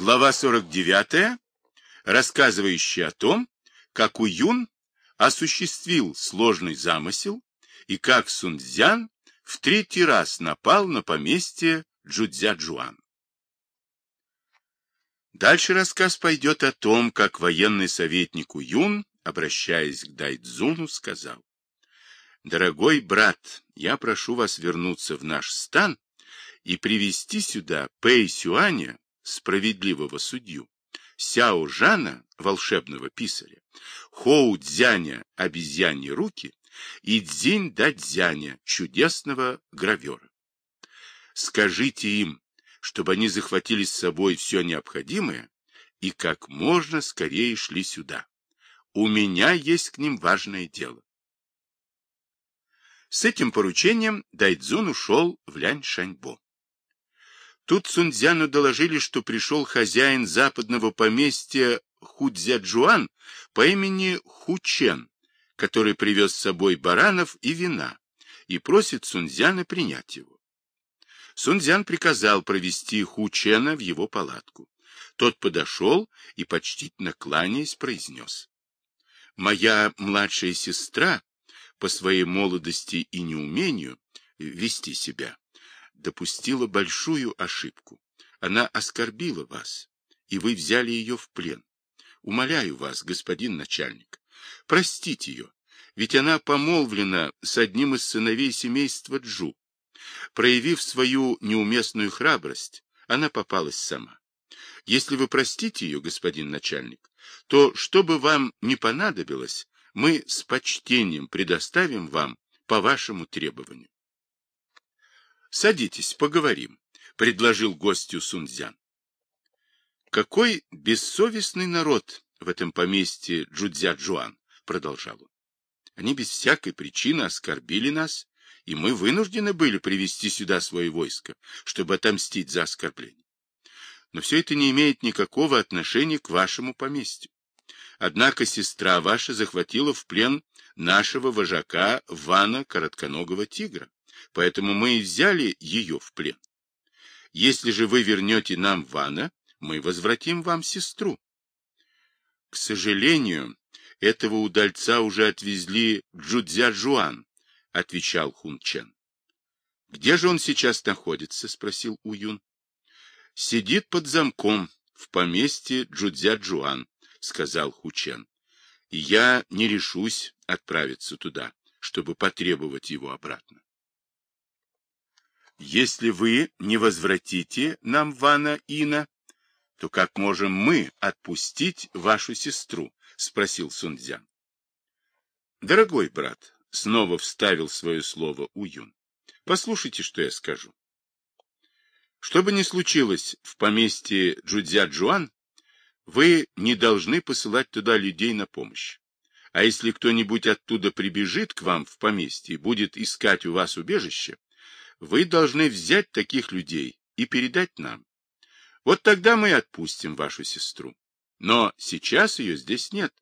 Глава 49, рассказывающая о том, как Уюн осуществил сложный замысел и как Сунцзян в третий раз напал на поместье Джудзя-Джуан. Дальше рассказ пойдет о том, как военный советник Уюн, обращаясь к Дайдзуну, сказал, «Дорогой брат, я прошу вас вернуться в наш стан и привести сюда Пэй Сюаня, справедливого судью, Сяо Жана, волшебного писаря, Хоу Дзяня, обезьяньи руки, и Цзинь Дадзяня, чудесного гравера. Скажите им, чтобы они захватили с собой все необходимое и как можно скорее шли сюда. У меня есть к ним важное дело. С этим поручением Дайдзун ушел в Лянь-Шаньбо. Тут Сунцзяну доложили, что пришел хозяин западного поместья Худзяджуан по имени Хучен, который привез с собой баранов и вина, и просит Сунцзяна принять его. Сунцзян приказал провести Хучена в его палатку. Тот подошел и, почтительно кланяясь, произнес. «Моя младшая сестра по своей молодости и неумению вести себя допустила большую ошибку. Она оскорбила вас, и вы взяли ее в плен. Умоляю вас, господин начальник, простите ее, ведь она помолвлена с одним из сыновей семейства Джу. Проявив свою неуместную храбрость, она попалась сама. Если вы простите ее, господин начальник, то, что бы вам не понадобилось, мы с почтением предоставим вам по вашему требованию. Садитесь, поговорим, предложил гостю Сунцзян. Какой бессовестный народ в этом поместье Джудзя-Джуан, продолжал он. Они без всякой причины оскорбили нас, и мы вынуждены были привести сюда свое войско, чтобы отомстить за оскорбление. Но все это не имеет никакого отношения к вашему поместью. Однако сестра ваша захватила в плен нашего вожака Вана Коротконогого Тигра поэтому мы и взяли ее в плен. Если же вы вернете нам Вана, мы возвратим вам сестру. К сожалению, этого удальца уже отвезли в Джудзя-Жуан, отвечал Хун Чен. Где же он сейчас находится? спросил Уюн. Сидит под замком в поместье Джудзя-Джуан, сказал Хучен. И я не решусь отправиться туда, чтобы потребовать его обратно. Если вы не возвратите нам Вана Ина, то как можем мы отпустить вашу сестру? — спросил Сунцзян. — Дорогой брат, — снова вставил свое слово Уюн, — послушайте, что я скажу. Что бы ни случилось в поместье Джудзя-Джуан, вы не должны посылать туда людей на помощь. А если кто-нибудь оттуда прибежит к вам в поместье и будет искать у вас убежище, вы должны взять таких людей и передать нам. Вот тогда мы отпустим вашу сестру. Но сейчас ее здесь нет.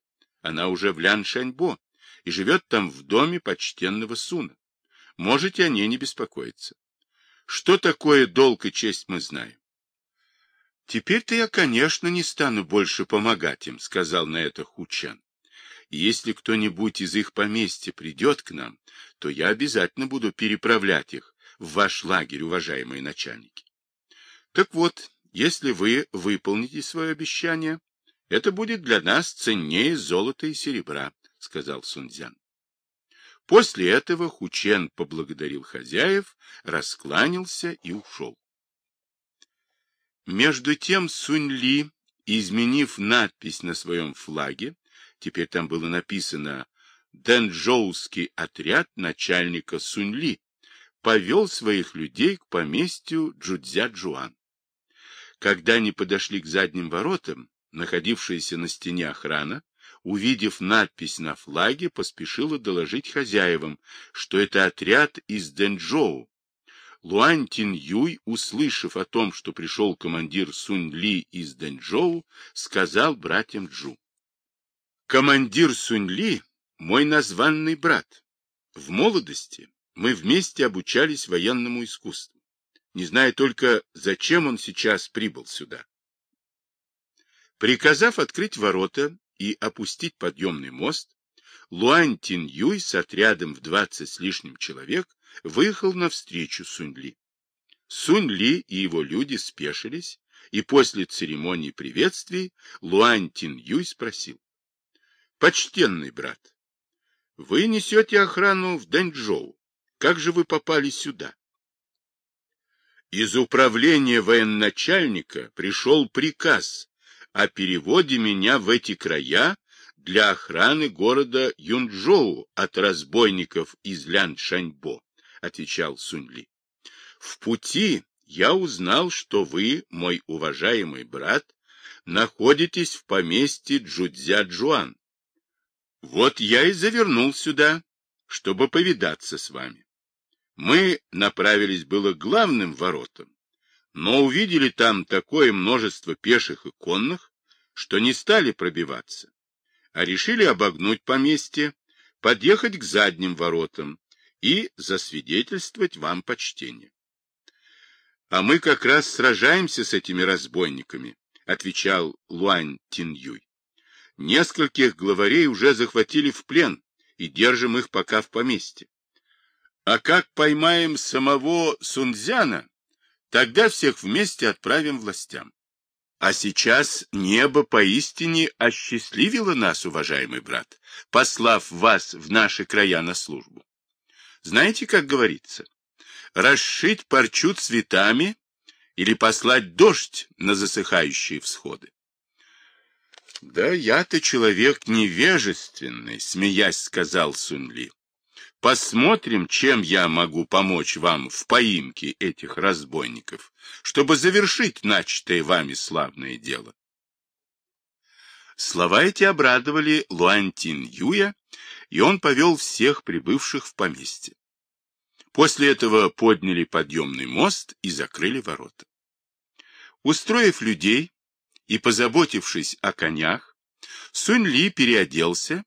Она уже в Ляншаньбо и живет там в доме почтенного Суна. Можете о ней не беспокоиться. Что такое долг и честь, мы знаем. Теперь-то я, конечно, не стану больше помогать им, сказал на это Хучан. если кто-нибудь из их поместья придет к нам, то я обязательно буду переправлять их в ваш лагерь, уважаемые начальники. Так вот, если вы выполните свое обещание, это будет для нас ценнее золота и серебра, — сказал Сунцзян. После этого Хучен поблагодарил хозяев, раскланялся и ушел. Между тем Сунь-Ли, изменив надпись на своем флаге, теперь там было написано «Дэнчжоуский отряд начальника Сунь-Ли», повел своих людей к поместью Джудзя-Джуан. Когда они подошли к задним воротам, находившаяся на стене охрана, увидев надпись на флаге, поспешила доложить хозяевам, что это отряд из Дэнчжоу. Луань Тин Юй, услышав о том, что пришел командир Сунь Ли из Дэнчжоу, сказал братьям Джу. «Командир Сунь Ли — мой названный брат. В молодости мы вместе обучались военному искусству. Не знаю только, зачем он сейчас прибыл сюда. Приказав открыть ворота и опустить подъемный мост, Луань Тин Юй с отрядом в двадцать с лишним человек выехал навстречу Сунь Ли. Сунь Ли и его люди спешились, и после церемонии приветствий Луань Тин Юй спросил. — Почтенный брат, вы несете охрану в Дэнчжоу. Как же вы попали сюда? Из управления военачальника пришел приказ о переводе меня в эти края для охраны города Юнчжоу от разбойников из Ляншаньбо, отвечал Суньли. В пути я узнал, что вы, мой уважаемый брат, находитесь в поместье Джудзя-Джуан. Вот я и завернул сюда, чтобы повидаться с вами. Мы направились было к главным воротам, но увидели там такое множество пеших и конных, что не стали пробиваться, а решили обогнуть поместье, подъехать к задним воротам и засвидетельствовать вам почтение. — А мы как раз сражаемся с этими разбойниками, — отвечал Луань Тиньюй. — Нескольких главарей уже захватили в плен и держим их пока в поместье. А как поймаем самого Сунцзяна, тогда всех вместе отправим властям. А сейчас небо поистине осчастливило нас, уважаемый брат, послав вас в наши края на службу. Знаете, как говорится, расшить парчу цветами или послать дождь на засыхающие всходы. Да я-то человек невежественный, смеясь, сказал Сунли. Посмотрим, чем я могу помочь вам в поимке этих разбойников, чтобы завершить начатое вами славное дело. Слова эти обрадовали Луантин Юя, и он повел всех прибывших в поместье. После этого подняли подъемный мост и закрыли ворота. Устроив людей и позаботившись о конях, Сунь Ли переоделся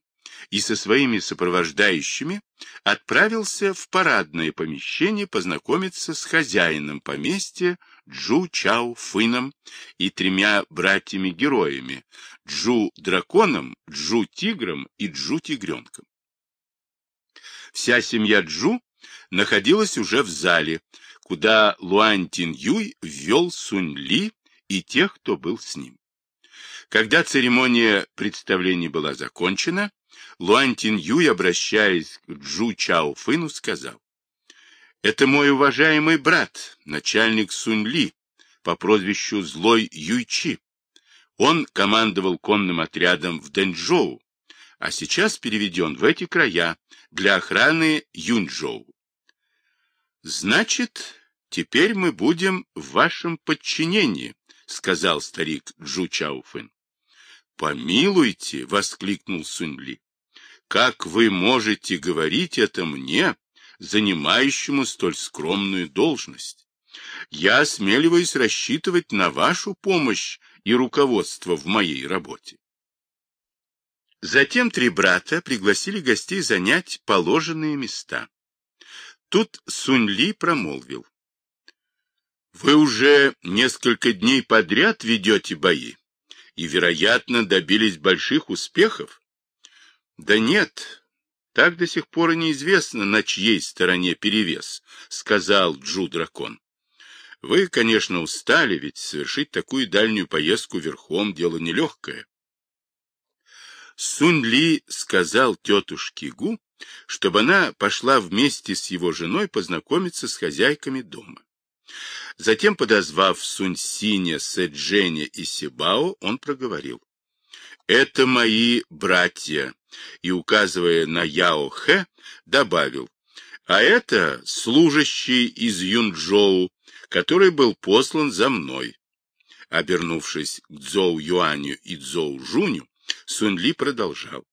и со своими сопровождающими отправился в парадное помещение познакомиться с хозяином поместья Джу Чао Фыном и тремя братьями-героями Джу Драконом, Джу Тигром и Джу Тигренком. Вся семья Джу находилась уже в зале, куда Луань Тин Юй ввел Сунь Ли и тех, кто был с ним. Когда церемония представлений была закончена, Луань Тин Юй, обращаясь к Джу Чао Фыну, сказал, «Это мой уважаемый брат, начальник Сунь Ли, по прозвищу Злой Юйчи. Он командовал конным отрядом в Дэнчжоу, а сейчас переведен в эти края для охраны Юнчжоу. Значит, теперь мы будем в вашем подчинении, сказал старик Джу Чауфэн. Помилуйте, воскликнул Сунь Ли. Как вы можете говорить это мне, занимающему столь скромную должность? Я осмеливаюсь рассчитывать на вашу помощь и руководство в моей работе. Затем три брата пригласили гостей занять положенные места. Тут Сунь Ли промолвил. Вы уже несколько дней подряд ведете бои и, вероятно, добились больших успехов. Да нет, так до сих пор и неизвестно, на чьей стороне перевес, сказал Джу-дракон. Вы, конечно, устали, ведь совершить такую дальнюю поездку верхом дело нелегкое. Сунь Ли сказал тетушке Гу, чтобы она пошла вместе с его женой познакомиться с хозяйками дома. Затем, подозвав Сунь Синя, Сэдженя и Сибао, он проговорил. «Это мои братья, и, указывая на Яо Хэ, добавил, а это служащий из Юнчжоу, который был послан за мной. Обернувшись к Цзоу Юаню и Цзоу Жуню, Сунь Ли продолжал.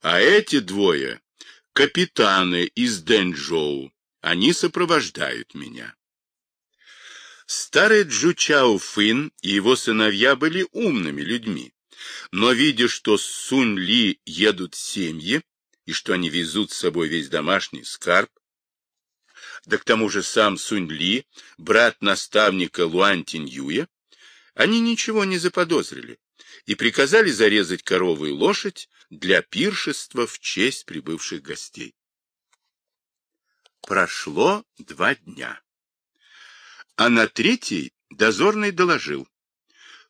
А эти двое — капитаны из Дэнчжоу, они сопровождают меня. Старый Джу Чао Фын и его сыновья были умными людьми, но, видя, что с Сунь Ли едут семьи, и что они везут с собой весь домашний скарб, да к тому же сам Сунь Ли, брат наставника Луан Тиньюя, они ничего не заподозрили и приказали зарезать корову и лошадь для пиршества в честь прибывших гостей. Прошло два дня. А на третий дозорный доложил.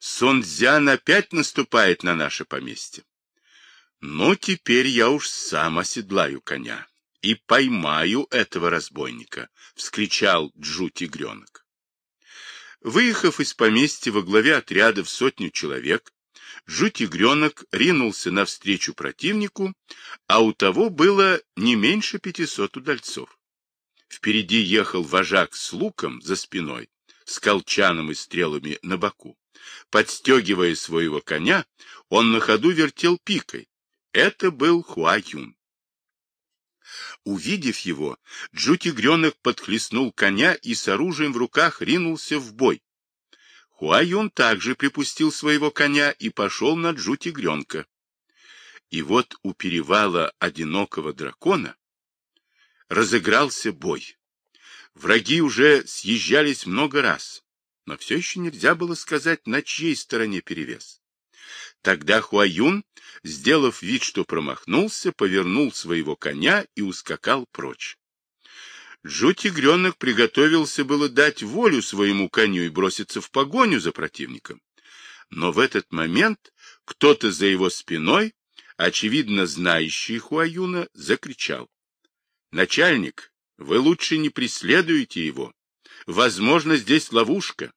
Сунцзян опять наступает на наше поместье. Ну, теперь я уж сам оседлаю коня и поймаю этого разбойника, — вскричал Джу-тигренок. Выехав из поместья во главе отряда в сотню человек, Джу-тигренок ринулся навстречу противнику, а у того было не меньше пятисот удальцов. Впереди ехал вожак с луком за спиной, с колчаном и стрелами на боку. Подстегивая своего коня, он на ходу вертел пикой. Это был Хуаюн. Увидев его, Джу-тигренок подхлестнул коня и с оружием в руках ринулся в бой. Хуаюн также припустил своего коня и пошел на Джу-тигренка. И вот у перевала одинокого дракона разыгрался бой. Враги уже съезжались много раз, но все еще нельзя было сказать, на чьей стороне перевес. Тогда Хуаюн, сделав вид, что промахнулся, повернул своего коня и ускакал прочь. Джу-тигренок приготовился было дать волю своему коню и броситься в погоню за противником. Но в этот момент кто-то за его спиной, очевидно знающий Хуаюна, закричал. «Начальник, вы лучше не преследуете его. Возможно, здесь ловушка.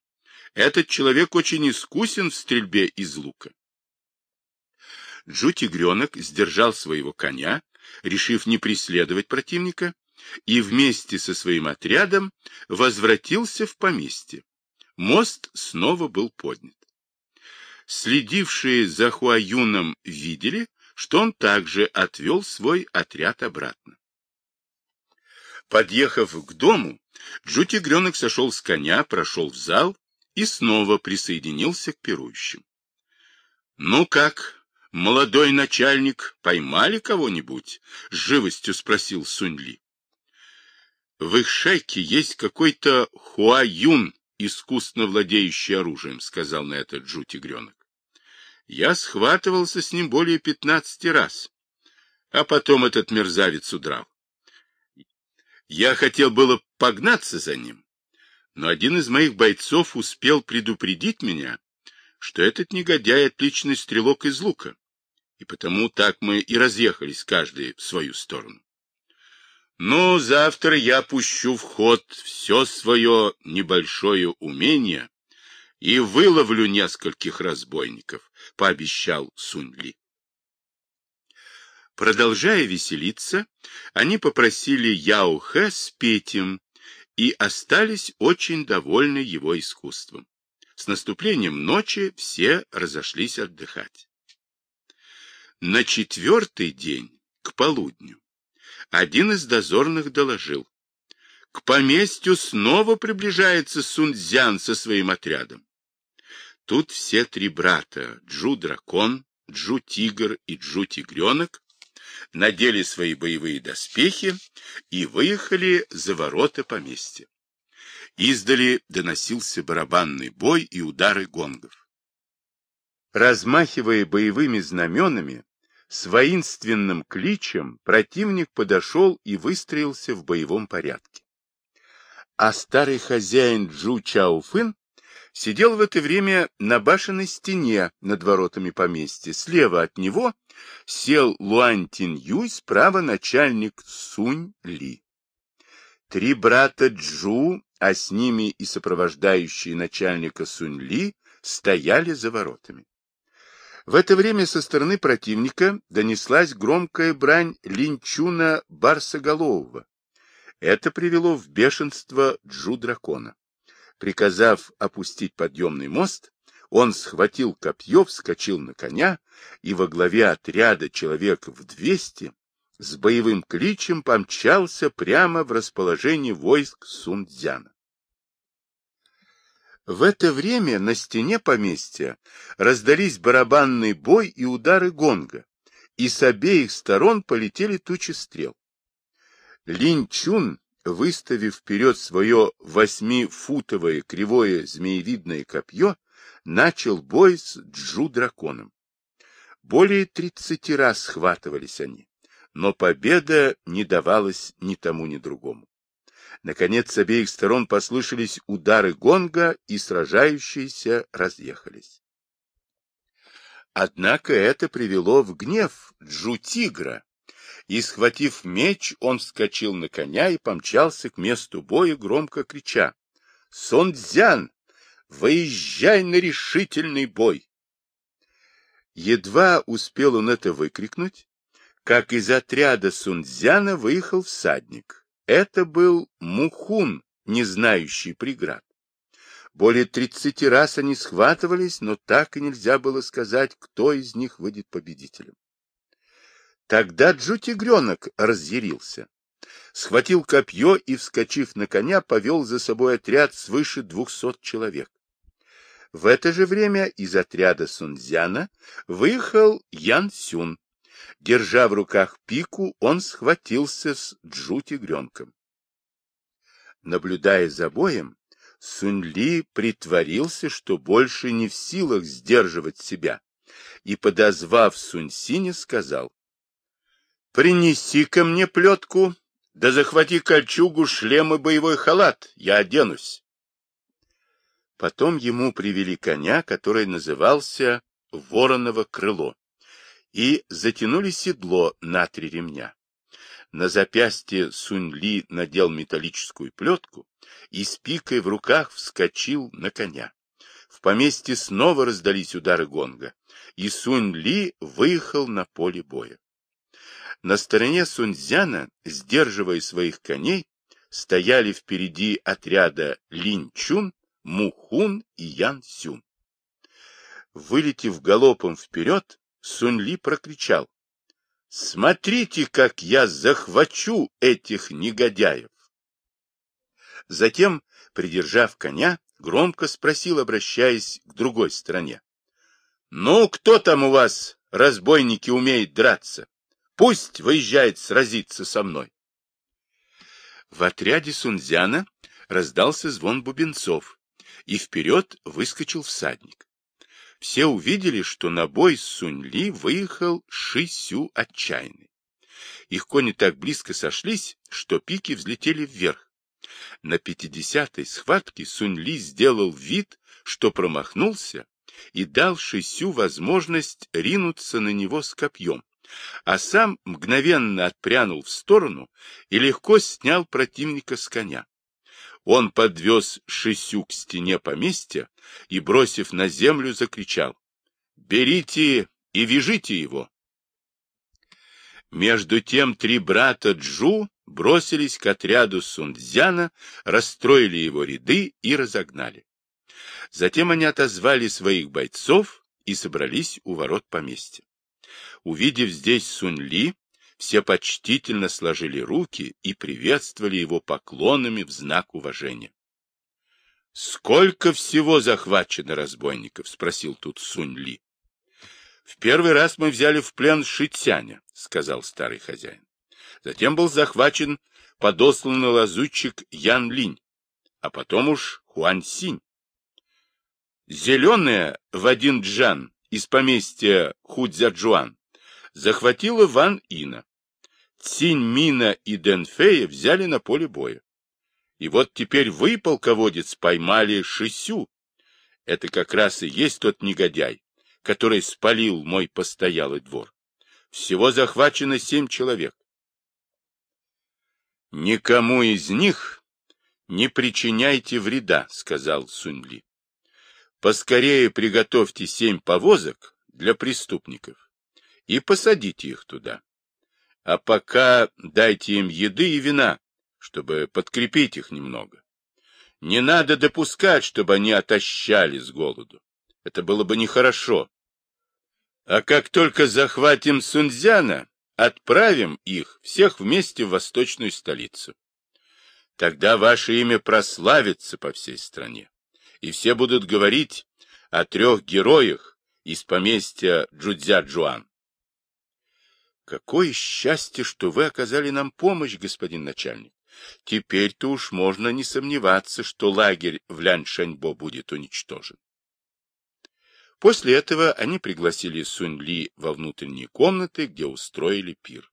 Этот человек очень искусен в стрельбе из лука. Джу-тигренок сдержал своего коня, решив не преследовать противника, и вместе со своим отрядом возвратился в поместье. Мост снова был поднят. Следившие за Хуаюном видели, что он также отвел свой отряд обратно. Подъехав к дому, Джу-тигренок сошел с коня, прошел в зал и снова присоединился к пирующим. — Ну как, молодой начальник, поймали кого-нибудь? — с живостью спросил Суньли. — В их шайке есть какой-то Хуаюн, искусно владеющий оружием, — сказал на это Джу-тигренок. Я схватывался с ним более пятнадцати раз, а потом этот мерзавец удрал. Я хотел было погнаться за ним, но один из моих бойцов успел предупредить меня, что этот негодяй отличный стрелок из лука, и потому так мы и разъехались каждый в свою сторону. Но завтра я пущу в ход все свое небольшое умение и выловлю нескольких разбойников, — пообещал Суньли. Продолжая веселиться, они попросили Яо Хэ спеть им и остались очень довольны его искусством. С наступлением ночи все разошлись отдыхать. На четвертый день, к полудню, один из дозорных доложил. К поместью снова приближается Сунцзян со своим отрядом. Тут все три брата, Джу-дракон, Джу-тигр и Джу-тигренок, надели свои боевые доспехи и выехали за ворота поместья. Издали доносился барабанный бой и удары гонгов. Размахивая боевыми знаменами, с воинственным кличем противник подошел и выстроился в боевом порядке. А старый хозяин Джу Чаофын сидел в это время на башенной стене над воротами поместья. Слева от него сел Луань Тин Юй, справа начальник Сунь Ли. Три брата Джу, а с ними и сопровождающие начальника Сунь Ли, стояли за воротами. В это время со стороны противника донеслась громкая брань линчуна Барсоголового. Это привело в бешенство Джу-дракона. Приказав опустить подъемный мост, он схватил копье, вскочил на коня и во главе отряда человек в двести с боевым кличем помчался прямо в расположение войск Сунцзяна. В это время на стене поместья раздались барабанный бой и удары гонга, и с обеих сторон полетели тучи стрел. Лин Чун выставив вперед свое восьмифутовое кривое змеевидное копье, начал бой с Джу-драконом. Более тридцати раз схватывались они, но победа не давалась ни тому, ни другому. Наконец, с обеих сторон послышались удары гонга, и сражающиеся разъехались. Однако это привело в гнев Джу-тигра, и, схватив меч, он вскочил на коня и помчался к месту боя, громко крича. — Сондзян, выезжай на решительный бой! Едва успел он это выкрикнуть, как из отряда Сунцзяна выехал всадник. Это был Мухун, не знающий преград. Более тридцати раз они схватывались, но так и нельзя было сказать, кто из них выйдет победителем. Тогда Джу-тигренок разъярился. Схватил копье и, вскочив на коня, повел за собой отряд свыше двухсот человек. В это же время из отряда Сунцзяна выехал Ян Сюн. Держа в руках пику, он схватился с Джу-тигренком. Наблюдая за боем, Сунь-Ли притворился, что больше не в силах сдерживать себя, и, подозвав Сунь-Синя, сказал, принеси ко мне плетку, да захвати кольчугу, шлем и боевой халат, я оденусь. Потом ему привели коня, который назывался Вороново крыло, и затянули седло на три ремня. На запястье Сунь-Ли надел металлическую плетку и с пикой в руках вскочил на коня. В поместье снова раздались удары гонга, и Сунь-Ли выехал на поле боя. На стороне Сунцзяна, сдерживая своих коней, стояли впереди отряда Линчун, Мухун и Ян Сюн. Вылетев галопом вперед, Сунь-Ли прокричал. «Смотрите, как я захвачу этих негодяев!» Затем, придержав коня, громко спросил, обращаясь к другой стороне. «Ну, кто там у вас, разбойники, умеет драться? Пусть выезжает сразиться со мной. В отряде Сунзяна раздался звон бубенцов, и вперед выскочил всадник. Все увидели, что на бой с Суньли выехал Шисю отчаянный. Их кони так близко сошлись, что пики взлетели вверх. На пятидесятой схватке Суньли сделал вид, что промахнулся, и дал Шисю возможность ринуться на него с копьем а сам мгновенно отпрянул в сторону и легко снял противника с коня. Он подвез Шисю к стене поместья и, бросив на землю, закричал «Берите и вяжите его!» Между тем три брата Джу бросились к отряду Сунцзяна, расстроили его ряды и разогнали. Затем они отозвали своих бойцов и собрались у ворот поместья. Увидев здесь Сунь-Ли, все почтительно сложили руки и приветствовали его поклонами в знак уважения. — Сколько всего захвачено разбойников? — спросил тут Сунь-Ли. — В первый раз мы взяли в плен Шитяня, — сказал старый хозяин. Затем был захвачен подосланный лазутчик Ян Линь, а потом уж Хуан Синь. Зеленая в один джан из поместья Худзяджуан захватила Ван Ина. Цинь Мина и Дэнфея взяли на поле боя. И вот теперь вы, полководец, поймали Шисю. Это как раз и есть тот негодяй, который спалил мой постоялый двор. Всего захвачено семь человек. Никому из них не причиняйте вреда, сказал Суньли. Поскорее приготовьте семь повозок для преступников и посадите их туда. А пока дайте им еды и вина, чтобы подкрепить их немного. Не надо допускать, чтобы они отощали с голоду. Это было бы нехорошо. А как только захватим Сунцзяна, отправим их всех вместе в восточную столицу. Тогда ваше имя прославится по всей стране, и все будут говорить о трех героях из поместья Джудзя-Джуан. Какое счастье, что вы оказали нам помощь, господин начальник. Теперь-то уж можно не сомневаться, что лагерь в Ляншаньбо будет уничтожен. После этого они пригласили Сунь Ли во внутренние комнаты, где устроили пир.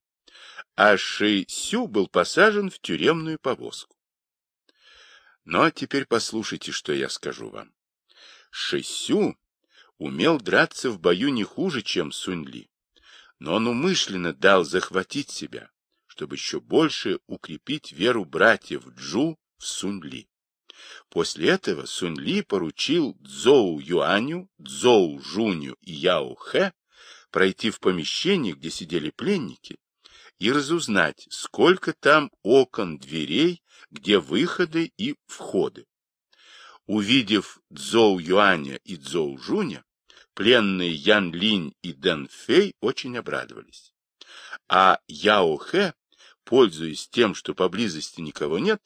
А Ши Сю был посажен в тюремную повозку. Но теперь послушайте, что я скажу вам. Ши Сю умел драться в бою не хуже, чем Сунь Ли, но он умышленно дал захватить себя, чтобы еще больше укрепить веру братьев Джу в Сунь Ли. После этого Сунь Ли поручил Цзоу Юаню, Цзоу Жуню и Яо Хэ пройти в помещение, где сидели пленники, и разузнать, сколько там окон, дверей, где выходы и входы. Увидев Цзоу Юаня и Цзоу Жуня, пленные Ян Линь и Дэн Фэй очень обрадовались. А Яо Хэ, пользуясь тем, что поблизости никого нет,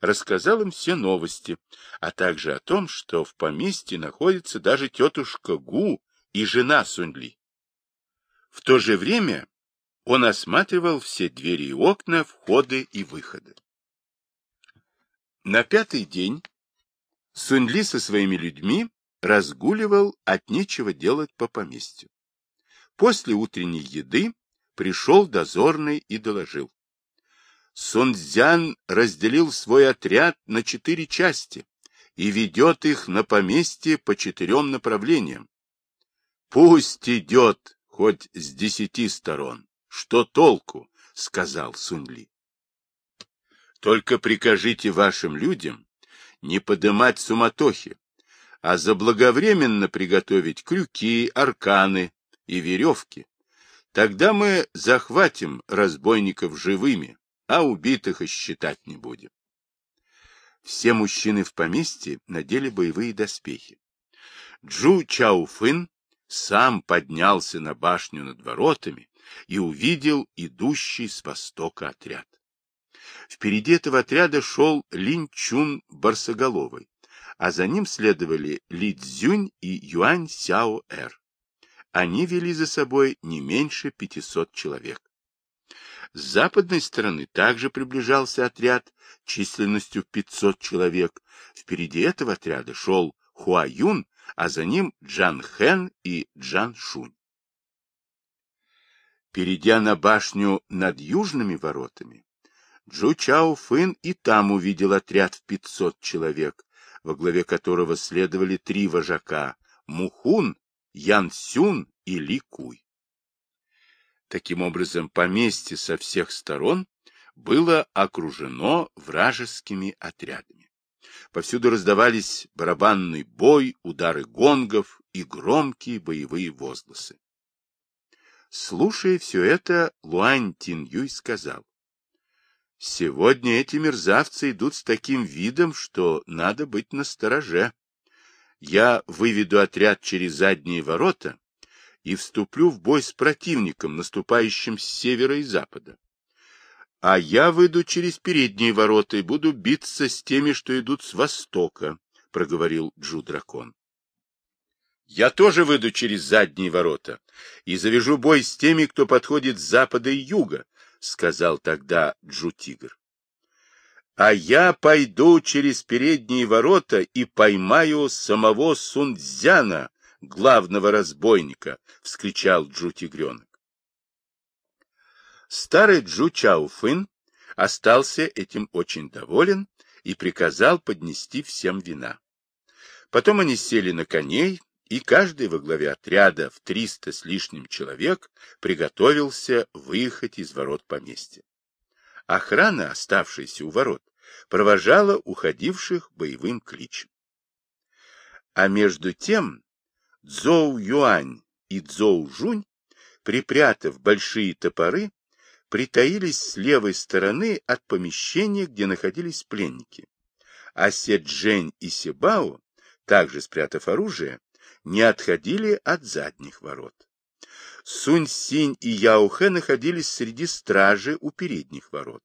рассказал им все новости, а также о том, что в поместье находится даже тетушка Гу и жена Суньли. В то же время он осматривал все двери и окна, входы и выходы. На пятый день Суньли со своими людьми разгуливал от нечего делать по поместью. После утренней еды пришел дозорный и доложил. Сунцзян разделил свой отряд на четыре части и ведет их на поместье по четырем направлениям. Пусть идет хоть с десяти сторон. Что толку? — сказал Сунли. Только прикажите вашим людям не подымать суматохи, а заблаговременно приготовить крюки, арканы и веревки. Тогда мы захватим разбойников живыми, а убитых и считать не будем. Все мужчины в поместье надели боевые доспехи. Джу Чауфын сам поднялся на башню над воротами и увидел идущий с востока отряд. Впереди этого отряда шел Лин Чун Барсоголовый, а за ним следовали Ли Цзюнь и Юань Сяо Эр. Они вели за собой не меньше 500 человек. С западной стороны также приближался отряд численностью 500 человек. Впереди этого отряда шел Хуа Юн, а за ним Джан Хэн и Джан Шунь. Перейдя на башню над южными воротами, Джу Чао Фын и там увидел отряд в 500 человек, во главе которого следовали три вожака — Мухун, Ян Сюн и Ли Куй. Таким образом, поместье со всех сторон было окружено вражескими отрядами. Повсюду раздавались барабанный бой, удары гонгов и громкие боевые возгласы. Слушая все это, Луань Тин Юй сказал, Сегодня эти мерзавцы идут с таким видом, что надо быть настороже. Я выведу отряд через задние ворота и вступлю в бой с противником, наступающим с севера и запада. А я выйду через передние ворота и буду биться с теми, что идут с востока, — проговорил Джу-дракон. Я тоже выйду через задние ворота и завяжу бой с теми, кто подходит с запада и юга, — сказал тогда Джу-Тигр. А я пойду через передние ворота и поймаю самого Сунцзяна, главного разбойника, — вскричал Джу-Тигренок. Старый Джу Чауфын остался этим очень доволен и приказал поднести всем вина. Потом они сели на коней, и каждый во главе отряда в триста с лишним человек приготовился выехать из ворот поместья. Охрана, оставшаяся у ворот, провожала уходивших боевым кличем. А между тем Цзоу Юань и Цзоу Жунь, припрятав большие топоры, притаились с левой стороны от помещения, где находились пленники. А Седжень и Себао, также спрятав оружие, не отходили от задних ворот. Сунь-Синь и Яухэ находились среди стражи у передних ворот.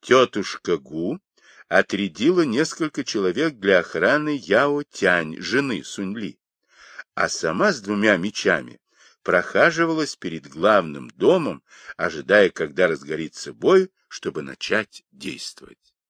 Тетушка Гу отрядила несколько человек для охраны Яо Тянь, жены Сунь-Ли, а сама с двумя мечами прохаживалась перед главным домом, ожидая, когда разгорится бой, чтобы начать действовать.